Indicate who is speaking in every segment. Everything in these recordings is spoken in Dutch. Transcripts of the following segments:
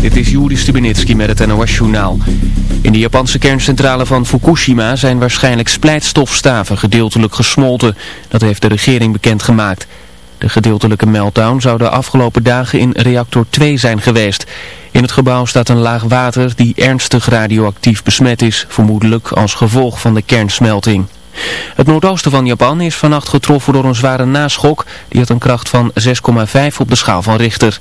Speaker 1: Dit is Juri Stubenitski met het NOS-journaal. In de Japanse kerncentrale van Fukushima zijn waarschijnlijk splijtstofstaven gedeeltelijk gesmolten. Dat heeft de regering bekendgemaakt. De gedeeltelijke meltdown zou de afgelopen dagen in reactor 2 zijn geweest. In het gebouw staat een laag water die ernstig radioactief besmet is, vermoedelijk als gevolg van de kernsmelting. Het noordoosten van Japan is vannacht getroffen door een zware naschok. Die had een kracht van 6,5 op de schaal van Richter.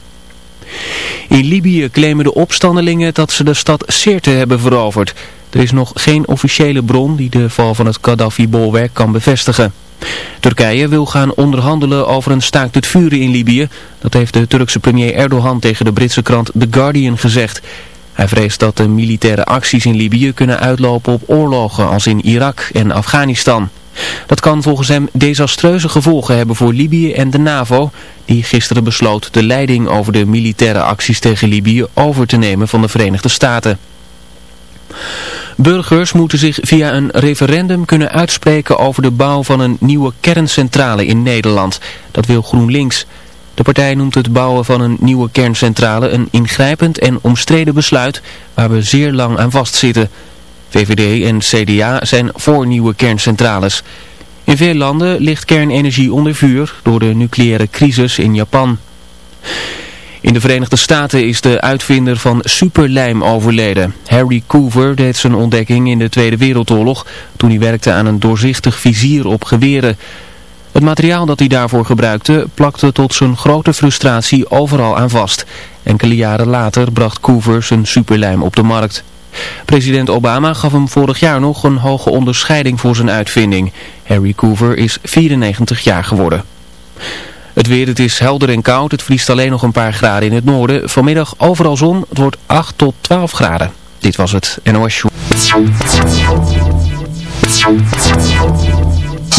Speaker 1: In Libië claimen de opstandelingen dat ze de stad Sirte hebben veroverd. Er is nog geen officiële bron die de val van het Gaddafi-bolwerk kan bevestigen. Turkije wil gaan onderhandelen over een staakt het vuren in Libië. Dat heeft de Turkse premier Erdogan tegen de Britse krant The Guardian gezegd. Hij vreest dat de militaire acties in Libië kunnen uitlopen op oorlogen als in Irak en Afghanistan. Dat kan volgens hem desastreuze gevolgen hebben voor Libië en de NAVO, die gisteren besloot de leiding over de militaire acties tegen Libië over te nemen van de Verenigde Staten. Burgers moeten zich via een referendum kunnen uitspreken over de bouw van een nieuwe kerncentrale in Nederland. Dat wil GroenLinks. De partij noemt het bouwen van een nieuwe kerncentrale een ingrijpend en omstreden besluit waar we zeer lang aan vastzitten. VVD en CDA zijn voor nieuwe kerncentrales. In veel landen ligt kernenergie onder vuur door de nucleaire crisis in Japan. In de Verenigde Staten is de uitvinder van superlijm overleden. Harry Coover deed zijn ontdekking in de Tweede Wereldoorlog toen hij werkte aan een doorzichtig vizier op geweren. Het materiaal dat hij daarvoor gebruikte plakte tot zijn grote frustratie overal aan vast. Enkele jaren later bracht Coover zijn superlijm op de markt. President Obama gaf hem vorig jaar nog een hoge onderscheiding voor zijn uitvinding. Harry Coover is 94 jaar geworden. Het weer, het is helder en koud. Het vriest alleen nog een paar graden in het noorden. Vanmiddag overal zon. Het wordt 8 tot 12 graden. Dit was het NOS Show.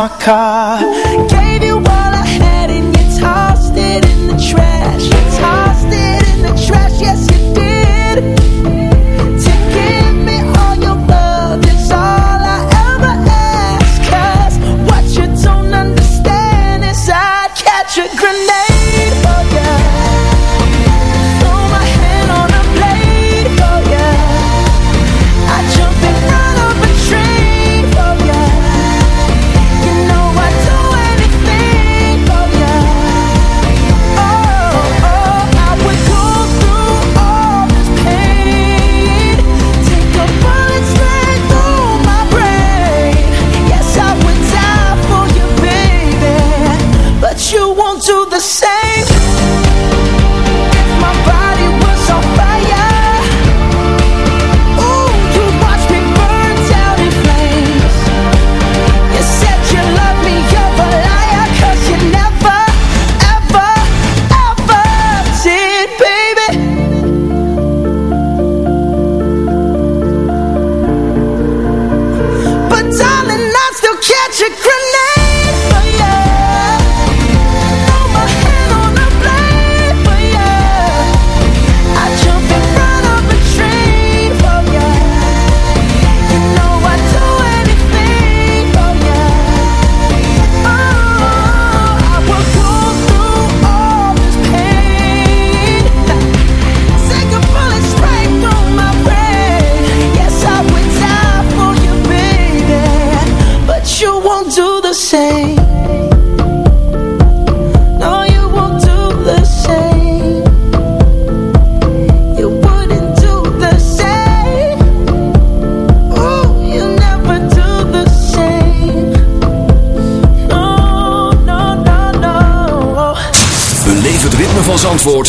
Speaker 2: my car.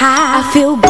Speaker 3: high I feel good,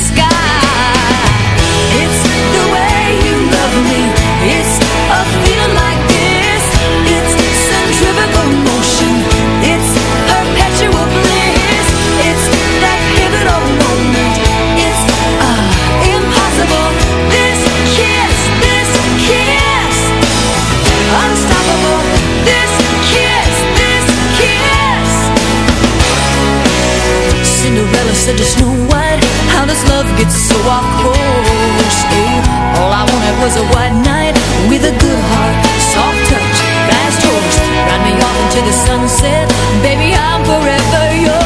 Speaker 2: I
Speaker 4: just knew what? How does love get so
Speaker 2: off course yeah. All I wanted was a white knight With a good heart, soft touch, fast horse Ride me off into the sunset. Baby, I'm forever yours.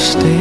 Speaker 2: Stay?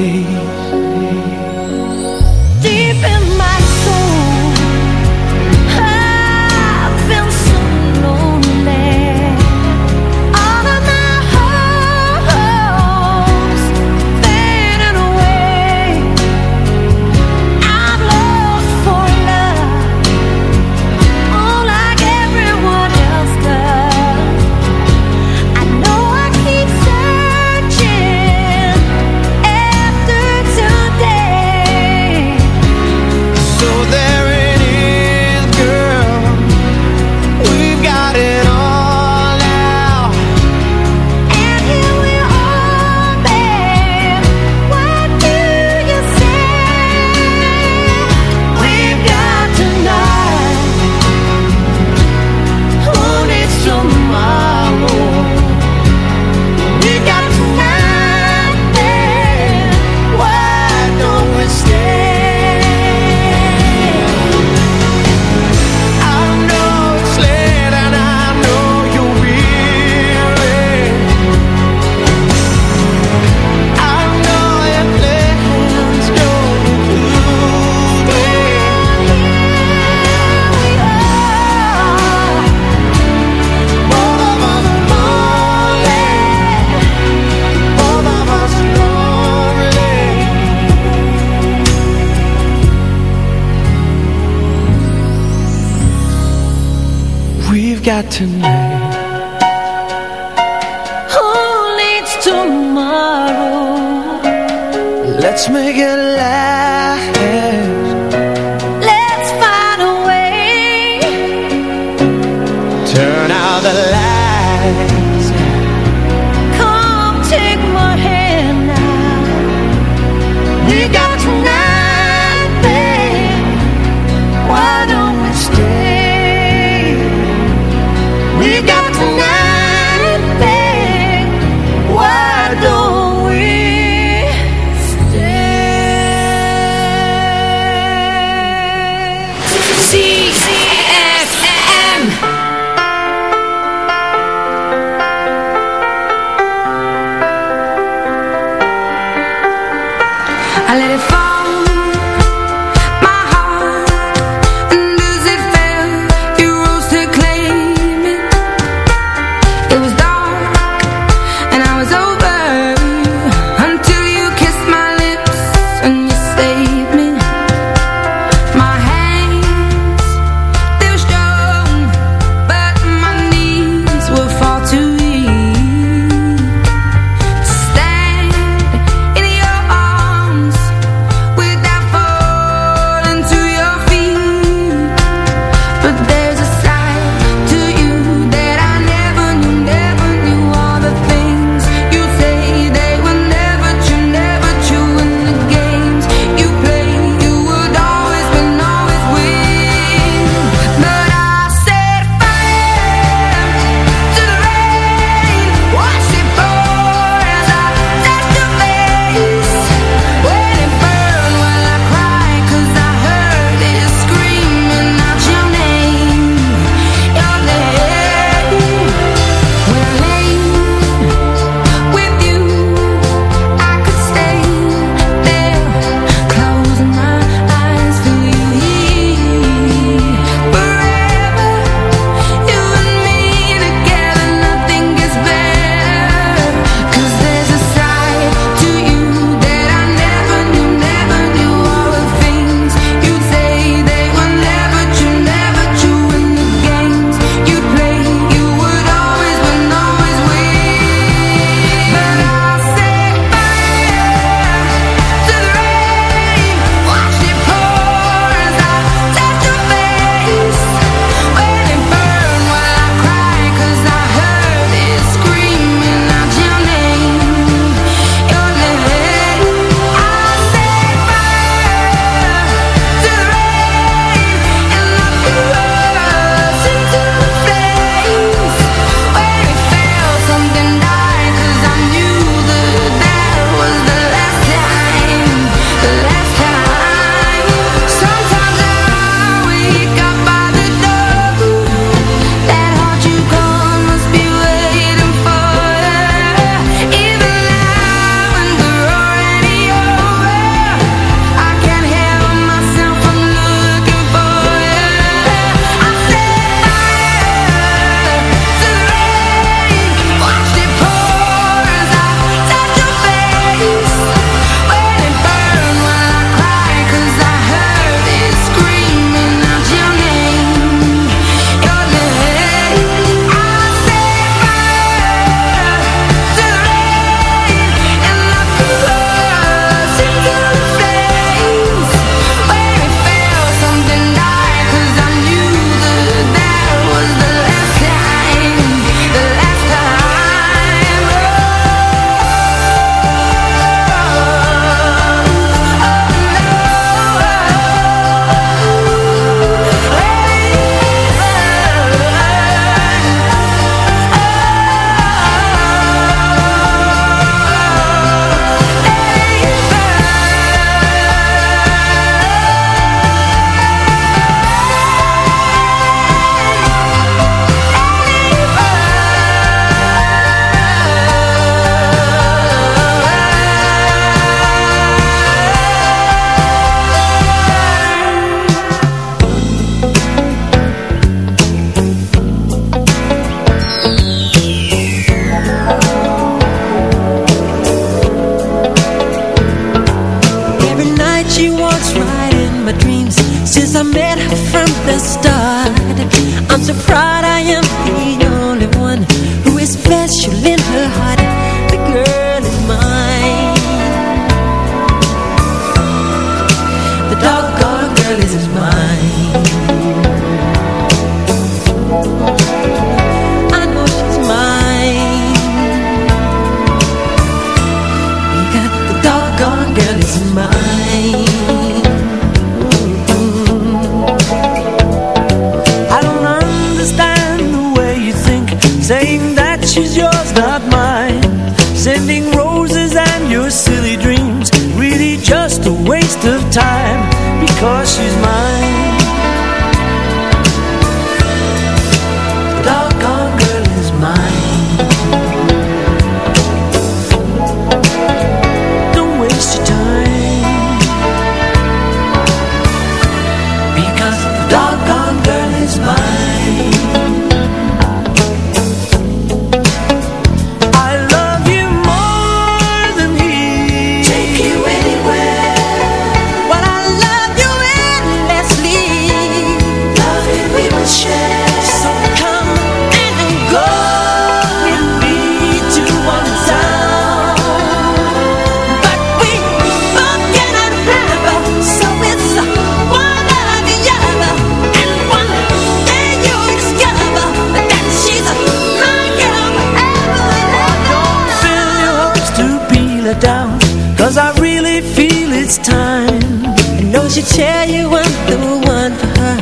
Speaker 2: I'm the one for her.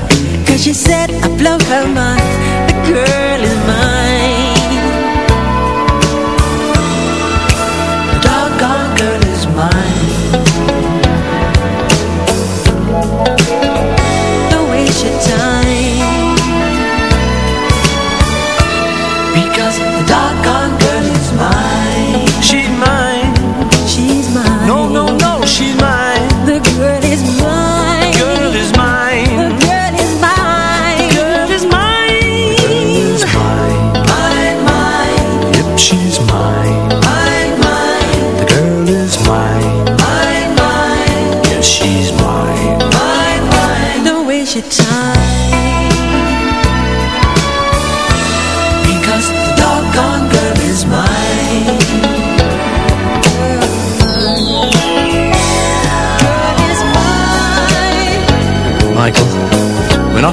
Speaker 2: Cause she said I blow her mind. The girl is mine.
Speaker 4: The doggone girl is mine. The
Speaker 2: waste your time